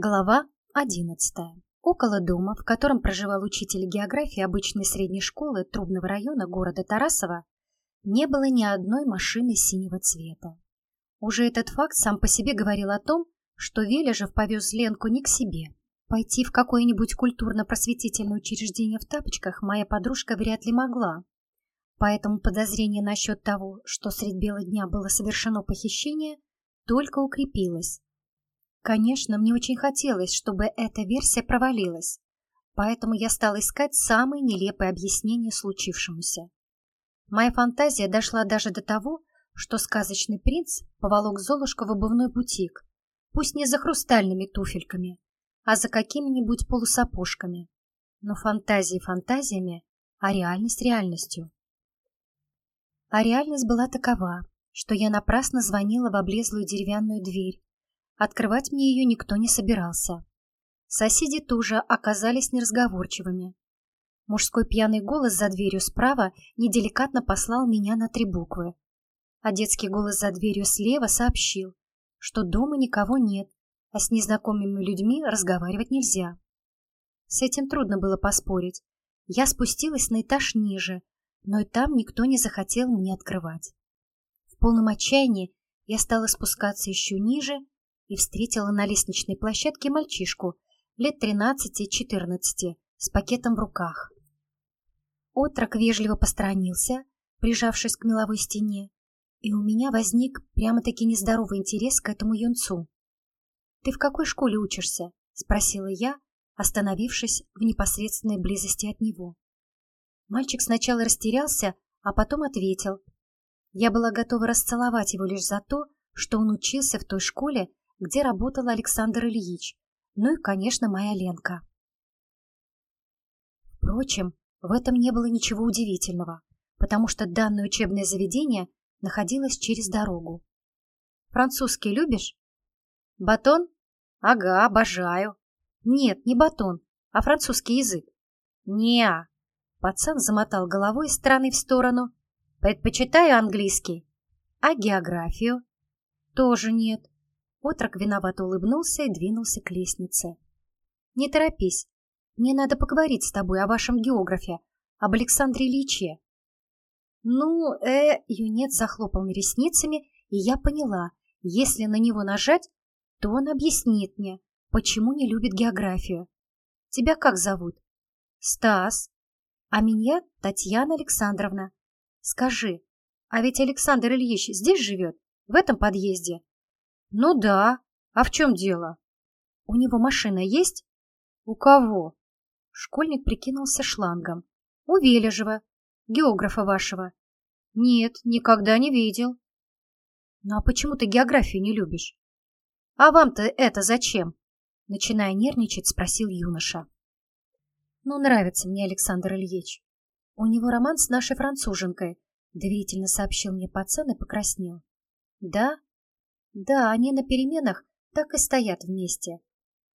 Глава одиннадцатая. Около дома, в котором проживал учитель географии обычной средней школы Трубного района города Тарасова, не было ни одной машины синего цвета. Уже этот факт сам по себе говорил о том, что Вележев повез Ленку не к себе. Пойти в какое-нибудь культурно-просветительное учреждение в тапочках моя подружка вряд ли могла. Поэтому подозрение насчет того, что средь бела дня было совершено похищение, только укрепилось. Конечно, мне очень хотелось, чтобы эта версия провалилась, поэтому я стала искать самые нелепые объяснения случившемуся. Моя фантазия дошла даже до того, что сказочный принц поволок Золушку в обувной бутик, пусть не за хрустальными туфельками, а за какими-нибудь полусапожками. Но фантазии фантазиями, а реальность реальностью. А реальность была такова, что я напрасно звонила в облезлую деревянную дверь, Открывать мне ее никто не собирался. Соседи тоже оказались неразговорчивыми. Мужской пьяный голос за дверью справа неделикатно послал меня на три буквы. А детский голос за дверью слева сообщил, что дома никого нет, а с незнакомыми людьми разговаривать нельзя. С этим трудно было поспорить. Я спустилась на этаж ниже, но и там никто не захотел мне открывать. В полном отчаянии я стала спускаться еще ниже и встретила на лестничной площадке мальчишку лет 13-14 с пакетом в руках. Отрок вежливо посторонился, прижавшись к меловой стене, и у меня возник прямо-таки нездоровый интерес к этому юнцу. «Ты в какой школе учишься?» — спросила я, остановившись в непосредственной близости от него. Мальчик сначала растерялся, а потом ответил. Я была готова расцеловать его лишь за то, что он учился в той школе, где работал Александр Ильич, ну и, конечно, моя Ленка. Впрочем, в этом не было ничего удивительного, потому что данное учебное заведение находилось через дорогу. «Французский любишь?» «Батон? Ага, обожаю». «Нет, не батон, а французский язык». «Не-а». Пацан замотал головой из стороны в сторону. «Предпочитаю английский». «А географию?» «Тоже нет». Отрок виновато улыбнулся и двинулся к лестнице. «Не торопись. Мне надо поговорить с тобой о вашем географе, об Александре Ильиче». «Ну, э...» — юнец захлопал ресницами, и я поняла, если на него нажать, то он объяснит мне, почему не любит географию. «Тебя как зовут?» «Стас. А меня Татьяна Александровна. Скажи, а ведь Александр Ильич здесь живет, в этом подъезде?» «Ну да. А в чем дело?» «У него машина есть?» «У кого?» Школьник прикинулся шлангом. «У Вележева, географа вашего». «Нет, никогда не видел». «Ну а почему ты географию не любишь?» «А вам-то это зачем?» Начиная нервничать, спросил юноша. «Ну, нравится мне Александр Ильич. У него роман с нашей француженкой», доверительно сообщил мне пацан и покраснел. «Да? Да, они на переменах так и стоят вместе.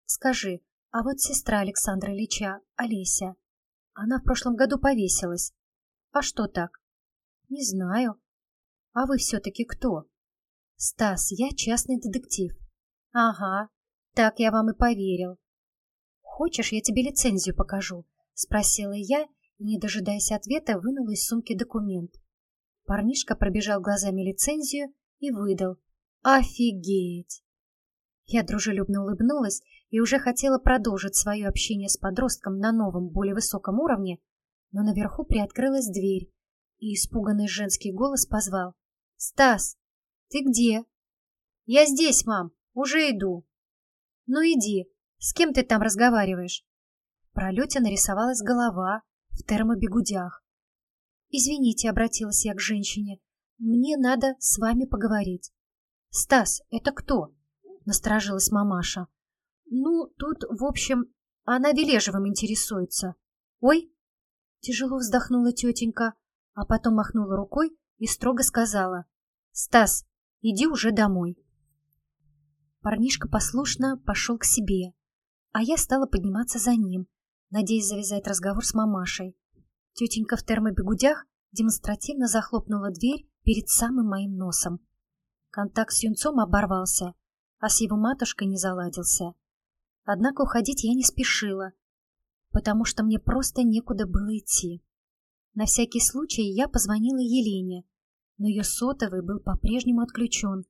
Скажи, а вот сестра Александра Ильича, Олеся, она в прошлом году повесилась. А что так? Не знаю. А вы все-таки кто? Стас, я частный детектив. Ага, так я вам и поверил. Хочешь, я тебе лицензию покажу? Спросила я и, не дожидаясь ответа, вынула из сумки документ. Парнишка пробежал глазами лицензию и выдал. Офигеть! Я дружелюбно улыбнулась и уже хотела продолжить свое общение с подростком на новом, более высоком уровне, но наверху приоткрылась дверь, и испуганный женский голос позвал. «Стас, ты где?» «Я здесь, мам, уже иду». «Ну иди, с кем ты там разговариваешь?» В пролете нарисовалась голова в термобегудях. «Извините», — обратилась я к женщине, — «мне надо с вами поговорить». «Стас, это кто?» — насторожилась мамаша. «Ну, тут, в общем, она Вележевым интересуется». «Ой!» — тяжело вздохнула тетенька, а потом махнула рукой и строго сказала. «Стас, иди уже домой». Парнишка послушно пошел к себе, а я стала подниматься за ним, надеясь завязать разговор с мамашей. Тетенька в термобегудях демонстративно захлопнула дверь перед самым моим носом. Контакт с юнцом оборвался, а с его матушкой не заладился. Однако уходить я не спешила, потому что мне просто некуда было идти. На всякий случай я позвонила Елене, но ее сотовый был по-прежнему отключен,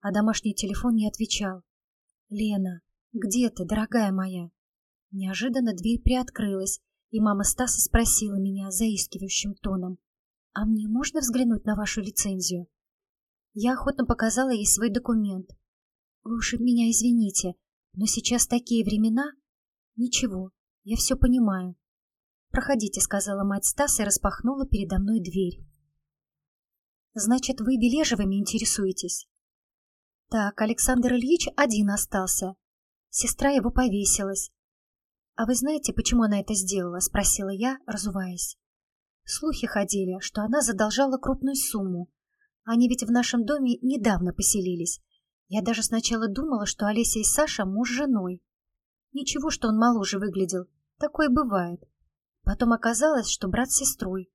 а домашний телефон не отвечал. «Лена, где ты, дорогая моя?» Неожиданно дверь приоткрылась, и мама Стаса спросила меня заискивающим тоном. «А мне можно взглянуть на вашу лицензию?» Я охотно показала ей свой документ. «Вы уж меня извините, но сейчас такие времена...» «Ничего, я все понимаю». «Проходите», — сказала мать Стаса и распахнула передо мной дверь. «Значит, вы Бележевыми интересуетесь?» «Так, Александр Ильич один остался. Сестра его повесилась. «А вы знаете, почему она это сделала?» — спросила я, разуваясь. Слухи ходили, что она задолжала крупную сумму. Они ведь в нашем доме недавно поселились. Я даже сначала думала, что Олеся и Саша муж с женой. Ничего, что он моложе выглядел. Такое бывает. Потом оказалось, что брат с сестрой.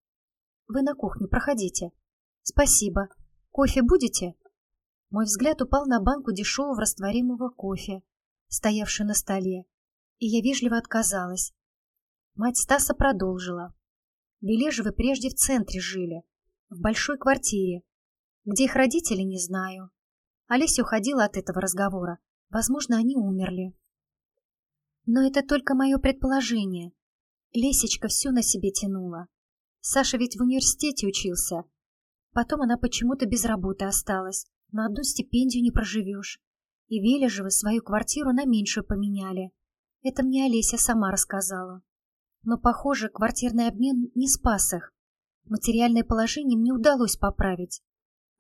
Вы на кухню проходите. Спасибо. Кофе будете? Мой взгляд упал на банку дешевого растворимого кофе, стоявшую на столе, и я вежливо отказалась. Мать Стаса продолжила. Бележевы прежде в центре жили, в большой квартире. Где их родители, не знаю. Олеся уходила от этого разговора. Возможно, они умерли. Но это только мое предположение. Лесечка все на себе тянула. Саша ведь в университете учился. Потом она почему-то без работы осталась. На одну стипендию не проживешь. И Вележевы свою квартиру на меньшую поменяли. Это мне Олеся сама рассказала. Но, похоже, квартирный обмен не спас их. Материальное положение мне удалось поправить.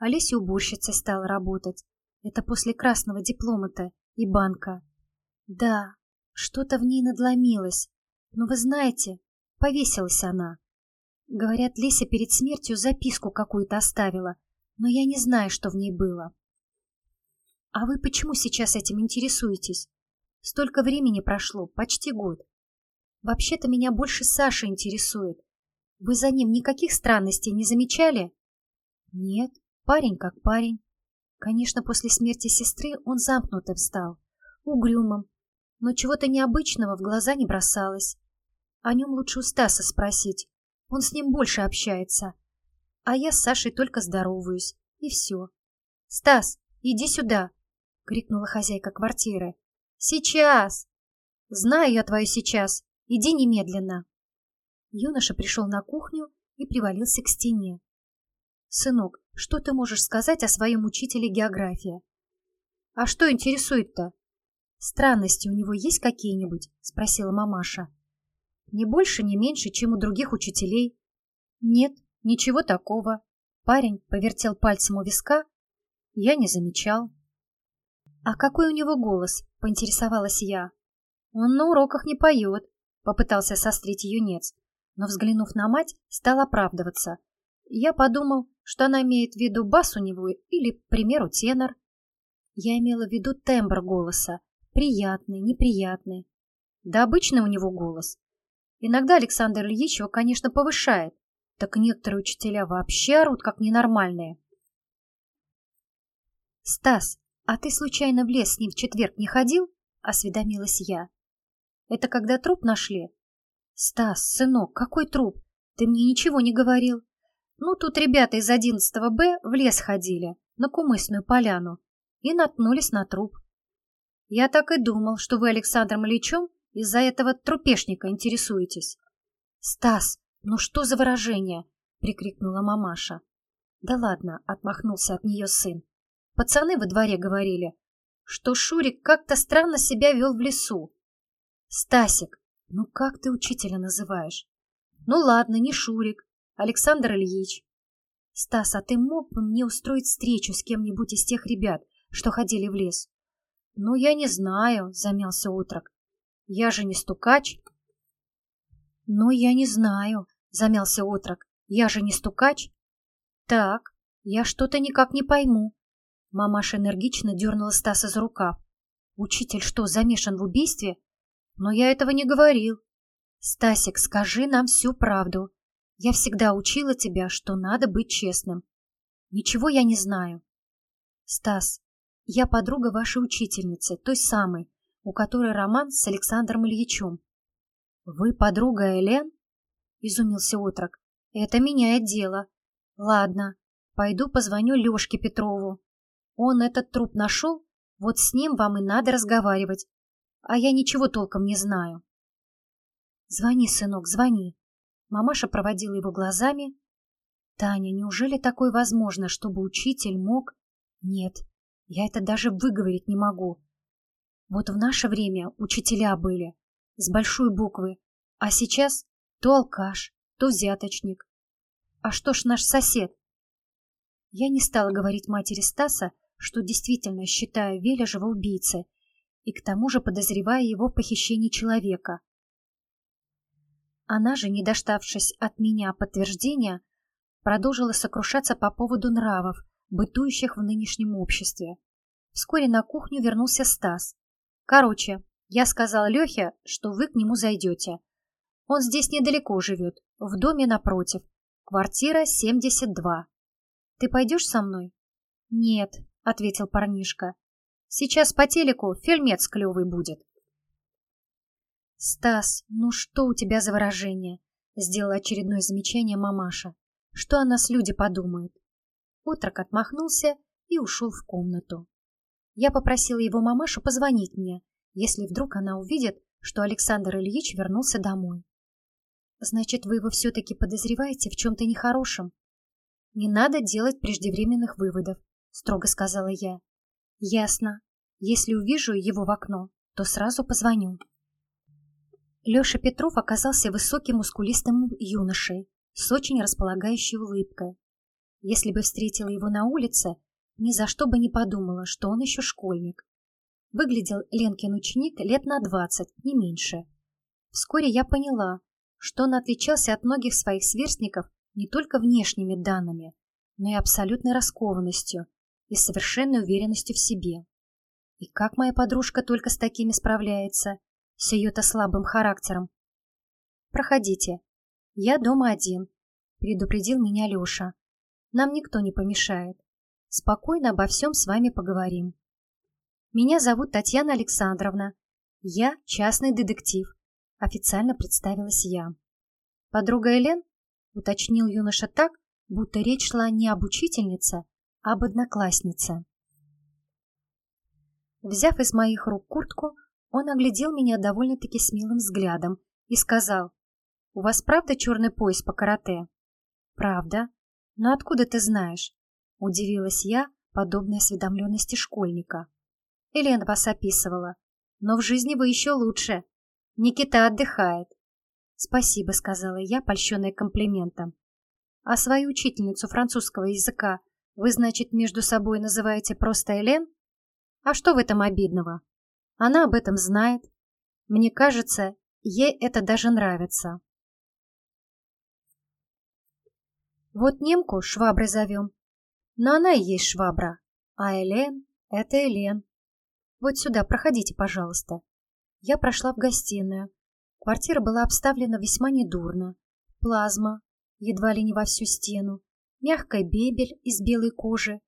Олеся уборщицей стала работать. Это после красного диплома-то и банка. Да, что-то в ней надломилось. Но вы знаете, повесилась она. Говорят, Леся перед смертью записку какую-то оставила, но я не знаю, что в ней было. А вы почему сейчас этим интересуетесь? Столько времени прошло, почти год. Вообще-то меня больше Саша интересует. Вы за ним никаких странностей не замечали? Нет, парень как парень. Конечно, после смерти сестры он замкнутым стал, угрюмым, но чего-то необычного в глаза не бросалось. О нем лучше у Стаса спросить, он с ним больше общается. А я с Сашей только здороваюсь, и все. «Стас, иди сюда!» — крикнула хозяйка квартиры. «Сейчас!» «Знаю я твою сейчас. Иди немедленно!» Юноша пришел на кухню и привалился к стене. «Сынок, что ты можешь сказать о своем учителе географии?» «А что интересует-то?» «Странности у него есть какие-нибудь?» — спросила мамаша. «Не больше, не меньше, чем у других учителей». «Нет, ничего такого». Парень повертел пальцем у виска. Я не замечал. «А какой у него голос?» — поинтересовалась я. «Он на уроках не поет», — попытался сострить юнец, но, взглянув на мать, стал оправдываться. Я подумал, что она имеет в виду бас у него или, к примеру, тенор. Я имела в виду тембр голоса. Приятный, неприятный. Да обычный у него голос. Иногда Александр Ильич его, конечно, повышает. Так некоторые учителя вообще орут, как ненормальные. «Стас, «А ты случайно в лес с ним в четверг не ходил?» — осведомилась я. «Это когда труп нашли?» «Стас, сынок, какой труп? Ты мне ничего не говорил». «Ну, тут ребята из 11 Б в лес ходили, на Кумысную поляну, и наткнулись на труп. Я так и думал, что вы Александром Ильичем из-за этого трупешника интересуетесь». «Стас, ну что за выражение?» — прикрикнула мамаша. «Да ладно», — отмахнулся от нее сын. Пацаны во дворе говорили, что Шурик как-то странно себя вел в лесу. Стасик, ну как ты учителя называешь? Ну ладно, не Шурик, Александр Ильич. Стас, а ты мог бы мне устроить встречу с кем-нибудь из тех ребят, что ходили в лес? Ну, я не знаю, замялся отрок. Я же не стукач. Ну, я не знаю, замялся отрок. Я же не стукач. Так, я что-то никак не пойму. Мамаша энергично дернула Стаса за рукав. «Учитель что, замешан в убийстве?» «Но я этого не говорил». «Стасик, скажи нам всю правду. Я всегда учила тебя, что надо быть честным. Ничего я не знаю». «Стас, я подруга вашей учительницы, той самой. у которой роман с Александром Ильичем. «Вы подруга Элен?» — изумился отрок. «Это меняет дело. Ладно, пойду позвоню Лешке Петрову. Он этот труп нашел, вот с ним вам и надо разговаривать. А я ничего толком не знаю». «Звони, сынок, звони». Мамаша проводила его глазами. «Таня, неужели такое возможно, чтобы учитель мог...» «Нет, я это даже выговорить не могу. Вот в наше время учителя были, с большой буквы, а сейчас то алкаш, то взяточник. А что ж наш сосед? Я не стала говорить матери Стаса, что действительно считаю Вележева убийцей, и к тому же подозревая его в похищении человека. Она же, не дождавшись от меня подтверждения, продолжила сокрушаться по поводу нравов, бытующих в нынешнем обществе. Вскоре на кухню вернулся Стас. Короче, я сказал Лехе, что вы к нему зайдете. Он здесь недалеко живет, в доме напротив. Квартира 72. Ты пойдешь со мной? Нет, ответил парнишка. Сейчас по телеку фильмец клевый будет. Стас, ну что у тебя за выражение? Сделала очередное замечание мамаша. Что о нас люди подумают? Отрок отмахнулся и ушел в комнату. Я попросила его мамашу позвонить мне, если вдруг она увидит, что Александр Ильич вернулся домой. Значит, вы его все-таки подозреваете в чем-то нехорошем? Не надо делать преждевременных выводов, строго сказала я. Ясно. Если увижу его в окно, то сразу позвоню. Леша Петров оказался высоким мускулистым юношей с очень располагающей улыбкой. Если бы встретила его на улице, ни за что бы не подумала, что он еще школьник. Выглядел Ленкин ученик лет на двадцать, не меньше. Вскоре я поняла, что он отличался от многих своих сверстников не только внешними данными, но и абсолютной раскованностью и совершенной уверенностью в себе. И как моя подружка только с такими справляется, с ее-то слабым характером. «Проходите. Я дома один», — предупредил меня Леша. «Нам никто не помешает. Спокойно обо всем с вами поговорим. Меня зовут Татьяна Александровна. Я частный детектив. Официально представилась я. Подруга Элен? Уточнил юноша так, будто речь шла не об учительнице, а об однокласснице. Взяв из моих рук куртку, он оглядел меня довольно-таки смелым взглядом и сказал, «У вас правда черный пояс по карате?» «Правда. Но откуда ты знаешь?» Удивилась я подобной осведомленности школьника. Елена вас описывала. Но в жизни вы еще лучше. Никита отдыхает. Спасибо, сказала я, польщенная комплиментом. А свою учительницу французского языка вы, значит, между собой называете просто Элен? А что в этом обидного? Она об этом знает. Мне кажется, ей это даже нравится. Вот немку шваброй зовем, но она и есть швабра. А Элен — это Элен. Вот сюда, проходите, пожалуйста. Я прошла в гостиную. Квартира была обставлена весьма недурно. Плазма, едва ли не во всю стену, мягкая бебель из белой кожи,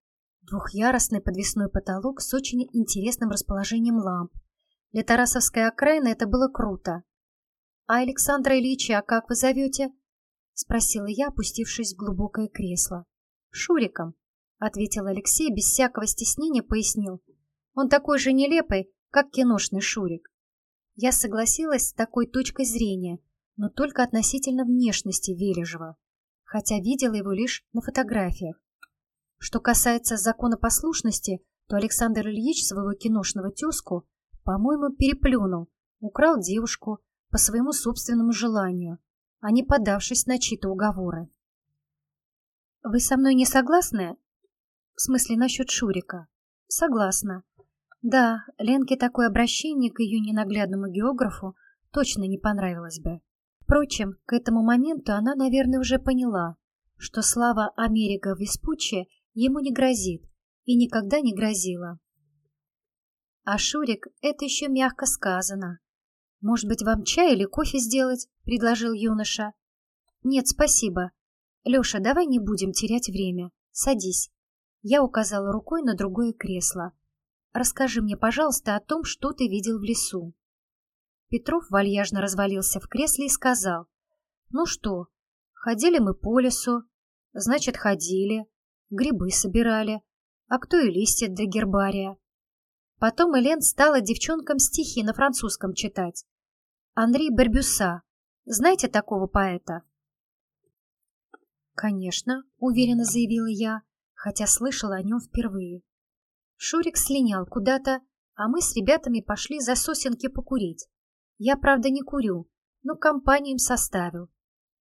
двухъярусный подвесной потолок с очень интересным расположением ламп. Для Тарасовской окраины это было круто. «А Александра Ильича как вы зовете?» — спросила я, опустившись в глубокое кресло. «Шуриком», — ответил Алексей, без всякого стеснения пояснил. Он такой же нелепый, как киношный Шурик. Я согласилась с такой точкой зрения, но только относительно внешности Вележева, хотя видела его лишь на фотографиях. Что касается законопослушности, то Александр Ильич своего киношного тезку, по-моему, переплюнул, украл девушку по своему собственному желанию, а не подавшись на чьи-то уговоры. «Вы со мной не согласны?» «В смысле, насчет Шурика?» «Согласна. Да, Ленке такое обращение к ее ненаглядному географу точно не понравилось бы. Впрочем, к этому моменту она, наверное, уже поняла, что слава Америка Веспуччи ему не грозит и никогда не грозила. А Шурик — это еще мягко сказано. «Может быть, вам чай или кофе сделать?» — предложил юноша. «Нет, спасибо. Леша, давай не будем терять время. Садись». Я указала рукой на другое кресло. расскажи мне, пожалуйста, о том, что ты видел в лесу. Петров вальяжно развалился в кресле и сказал. Ну что, ходили мы по лесу, значит, ходили, грибы собирали, а кто и листья для гербария. Потом Элен стала девчонкам стихи на французском читать. Анри Барбюса. Знаете такого поэта? «Конечно», — уверенно заявила я, хотя слышала о нем впервые. Шурик слинял куда-то, а мы с ребятами пошли за сосенки покурить. Я, правда, не курю, но компанию им составил.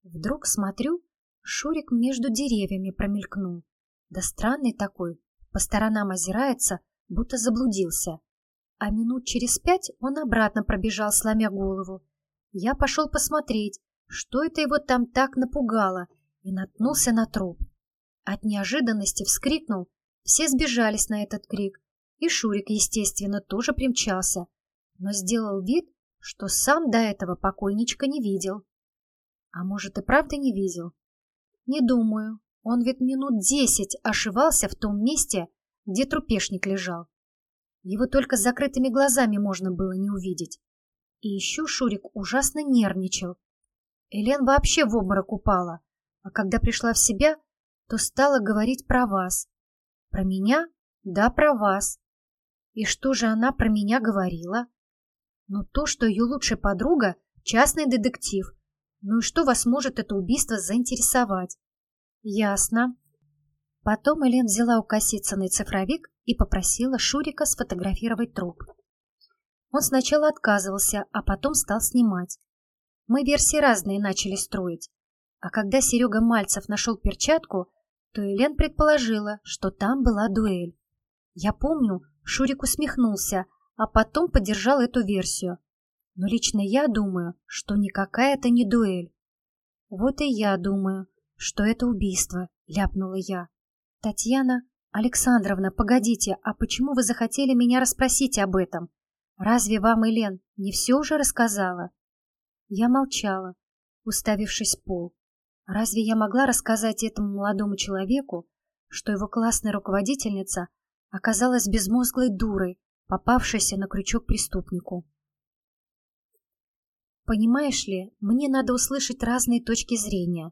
Вдруг смотрю, Шурик между деревьями промелькнул. Да странный такой, по сторонам озирается, будто заблудился. А минут через пять он обратно пробежал, сломя голову. Я пошел посмотреть, что это его там так напугало, и наткнулся на труп. От неожиданности вскрикнул, все сбежались на этот крик, и Шурик, естественно, тоже примчался, но сделал вид, что сам до этого покойничка не видел. А может и правда не видел? Не думаю. Он ведь минут десять ошивался в том месте, где трупешник лежал. Его только с закрытыми глазами можно было не увидеть. И еще Шурик ужасно нервничал. Элен вообще в обморок упала, а когда пришла в себя, то стала говорить про вас. Про меня? Да, про вас. И что же она про меня говорила? Ну, то, что ее лучшая подруга — частный детектив. Ну и что вас может это убийство заинтересовать? Ясно. Потом Элен взяла у Косицыной цифровик и попросила Шурика сфотографировать труп. Он сначала отказывался, а потом стал снимать. Мы версии разные начали строить. А когда Серега Мальцев нашел перчатку, то Элен предположила, что там была дуэль. Я помню, Шурик усмехнулся, а потом поддержал эту версию. Но лично я думаю, что никакая это не дуэль. Вот и я думаю, что это убийство, ляпнула я. Татьяна Александровна, погодите, а почему вы захотели меня расспросить об этом? Разве вам Элен не все уже рассказала? Я молчала, уставившись в пол. Разве я могла рассказать этому молодому человеку, что его классная руководительница оказалась безмозглой дурой, попавшейся на крючок преступнику? Понимаешь ли, мне надо услышать разные точки зрения.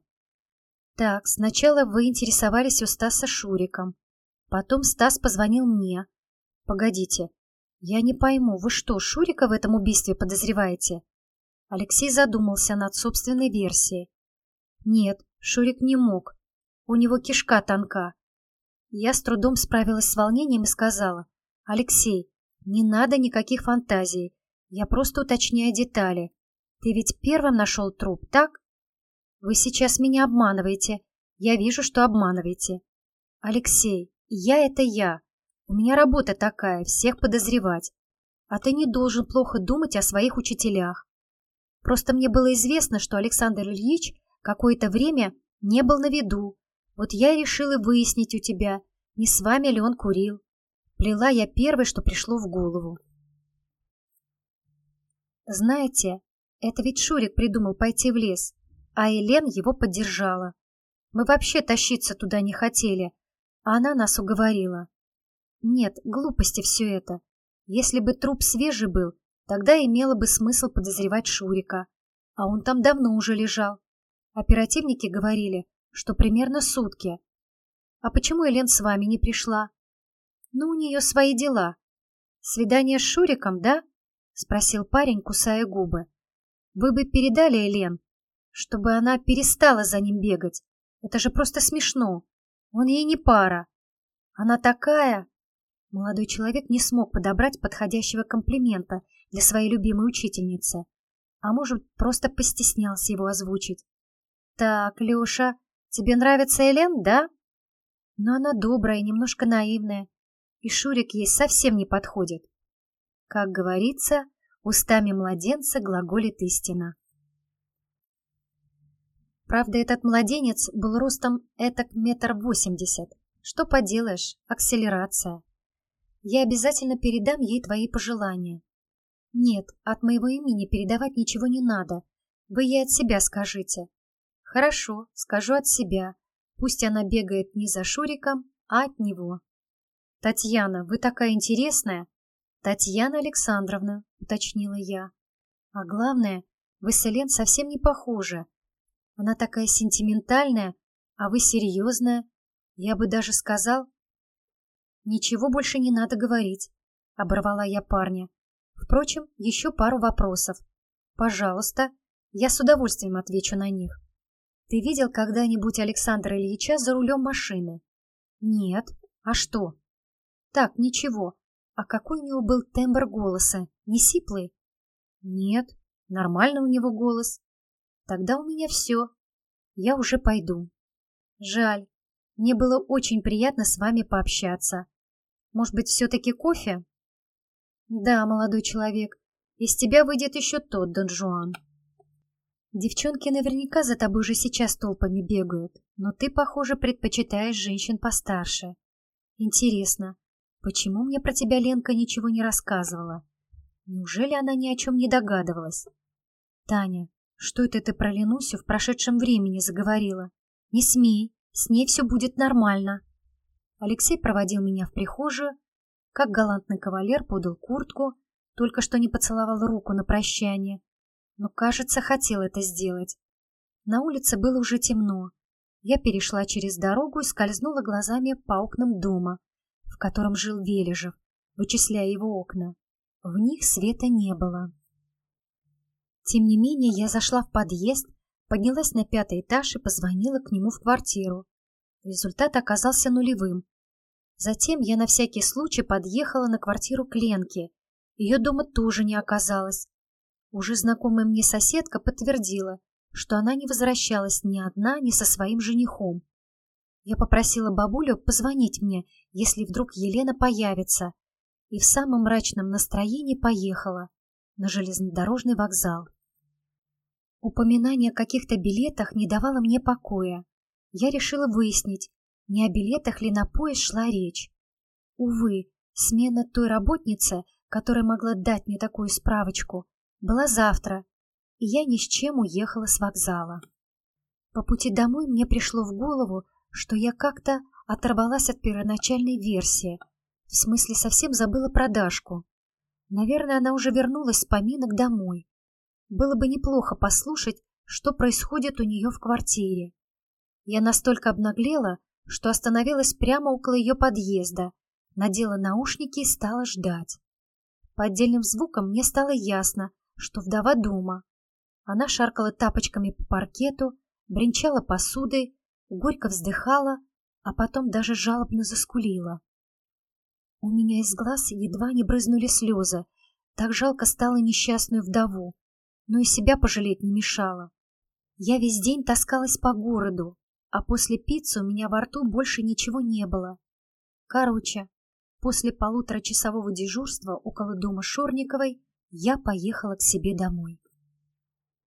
Так, сначала вы интересовались у Стаса Шуриком. Потом Стас позвонил мне. Погодите, я не пойму, вы что, Шурика в этом убийстве подозреваете? Алексей задумался над собственной версией. Нет, Шурик не мог. У него кишка тонка. Я с трудом справилась с волнением и сказала, «Алексей, не надо никаких фантазий. Я просто уточняю детали. Ты ведь первым нашел труп, так? Вы сейчас меня обманываете. Я вижу, что обманываете. Алексей, я — это я. У меня работа такая, всех подозревать. А ты не должен плохо думать о своих учителях. Просто мне было известно, что Александр Ильич Какое-то время не был на виду. Вот я и решила выяснить у тебя, не с вами ли он курил. Плела я первое, что пришло в голову. Знаете, это ведь Шурик придумал пойти в лес, а Елен его поддержала. Мы вообще тащиться туда не хотели, а она нас уговорила. Нет, глупости все это. Если бы труп свежий был, тогда имело бы смысл подозревать Шурика. А он там давно уже лежал. Оперативники говорили, что примерно сутки. А почему Элен с вами не пришла? Ну, у нее свои дела. Свидание с Шуриком, да? Спросил парень, кусая губы. Вы бы передали Элен, чтобы она перестала за ним бегать. Это же просто смешно. Он ей не пара. Она такая... Молодой человек не смог подобрать подходящего комплимента для своей любимой учительницы. А может, просто постеснялся его озвучить. «Так, Леша, тебе нравится Элен, да?» Но она добрая немножко наивная, и Шурик ей совсем не подходит. Как говорится, устами младенца глаголит истина. Правда, этот младенец был ростом этак метр восемьдесят. Что поделаешь, акселерация. Я обязательно передам ей твои пожелания. Нет, от моего имени передавать ничего не надо. Вы ей от себя скажите. Хорошо, скажу от себя. Пусть она бегает не за Шуриком, а от него. Татьяна, вы такая интересная. Татьяна Александровна, уточнила я. А главное, вы с Элен совсем не похожи. Она такая сентиментальная, а вы серьезная. Я бы даже сказал... Ничего больше не надо говорить, оборвала я парня. Впрочем, еще пару вопросов. Пожалуйста, я с удовольствием отвечу на них. Ты видел когда-нибудь Александра Ильича за рулем машины? Нет. А что? Так, ничего. А какой у него был тембр голоса? Не сиплый? Нет. Нормально у него голос. Тогда у меня все. Я уже пойду. Жаль. Мне было очень приятно с вами пообщаться. Может быть, все-таки кофе? Да, молодой человек. Из тебя выйдет еще тот Дон Жуан. Девчонки наверняка за тобой уже сейчас толпами бегают, но ты, похоже, предпочитаешь женщин постарше. Интересно, почему мне про тебя Ленка ничего не рассказывала? Неужели она ни о чем не догадывалась? Таня, что это ты про Ленусю в прошедшем времени заговорила? Не смей, с ней все будет нормально. Алексей проводил меня в прихожую, как галантный кавалер подал куртку, только что не поцеловал руку на прощание, но, кажется, хотел это сделать. На улице было уже темно. Я перешла через дорогу и скользнула глазами по окнам дома, в котором жил Вележев, вычисляя его окна. В них света не было. Тем не менее, я зашла в подъезд, поднялась на пятый этаж и позвонила к нему в квартиру. Результат оказался нулевым. Затем я на всякий случай подъехала на квартиру к Ленке. Ее дома тоже не оказалось. Уже знакомая мне соседка подтвердила, что она не возвращалась ни одна, ни со своим женихом. Я попросила бабулю позвонить мне, если вдруг Елена появится, и в самом мрачном настроении поехала на железнодорожный вокзал. Упоминание о каких-то билетах не давало мне покоя. Я решила выяснить, не о билетах ли на поезд шла речь. Увы, смена той работницы, которая могла дать мне такую справочку, была завтра, и я ни с чем уехала с вокзала. По пути домой мне пришло в голову, что я как-то оторвалась от первоначальной версии, в смысле совсем забыла про Дашку. Наверное, она уже вернулась с поминок домой. Было бы неплохо послушать, что происходит у нее в квартире. Я настолько обнаглела, что остановилась прямо около ее подъезда, надела наушники и стала ждать. По отдельным звукам мне стало ясно, что вдова дома. Она шаркала тапочками по паркету, бренчала посудой, горько вздыхала, а потом даже жалобно заскулила. У меня из глаз едва не брызнули слезы, так жалко стало несчастную вдову, но и себя пожалеть не мешало. Я весь день таскалась по городу, а после пиццы у меня во рту больше ничего не было. Короче, после полуторачасового дежурства около дома Шорниковой я поехала к себе домой.